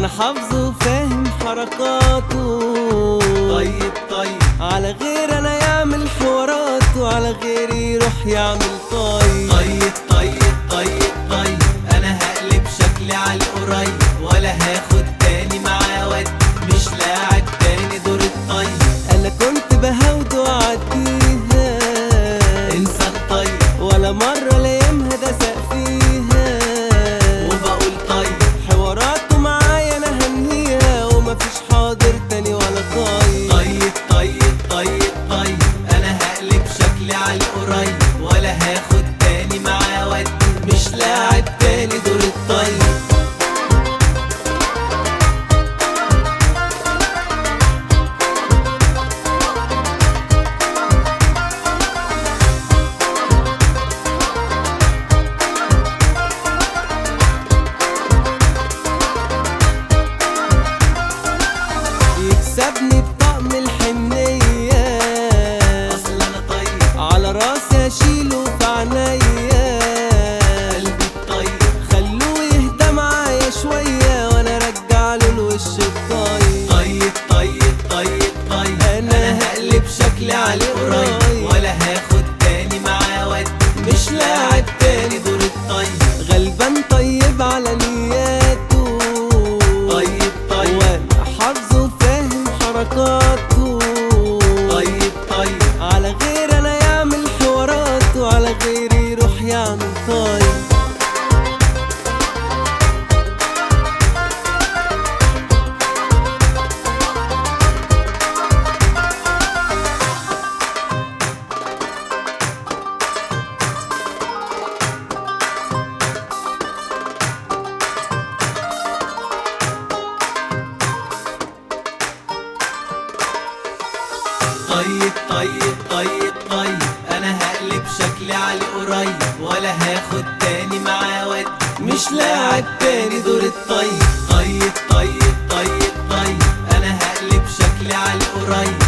حافظه وفاهم حركاته. طيب طيب. على غير أنا يعمل حوارات وعلى غيري يروح يعمل طيب طيب طيب طيب طيب. أنا هقلب شكلي على القريب ولا هاخد تاني معاه ود مش لاعب تاني دور الطيب. على مش لاعب تاني دور الطيب يكسبني الوش الطايب طيب طيب طيب طيب. أنا أنا هقلب شكلي عليه قريب. ولا هاخد تاني معاه ود مش لاعب تاني دور الطيب. غلبان طيب على نياته. طيب طيب. وأنا حافظه وفاهم حركاته. طيب طيب طيب طيب. أنا هقلب شكلي عليه قريب ولا هاخد تاني معاه ودي مش لاعب تاني دور الطيب. طيب طيب طيب طيب. أنا هقلب شكلي علي قريب.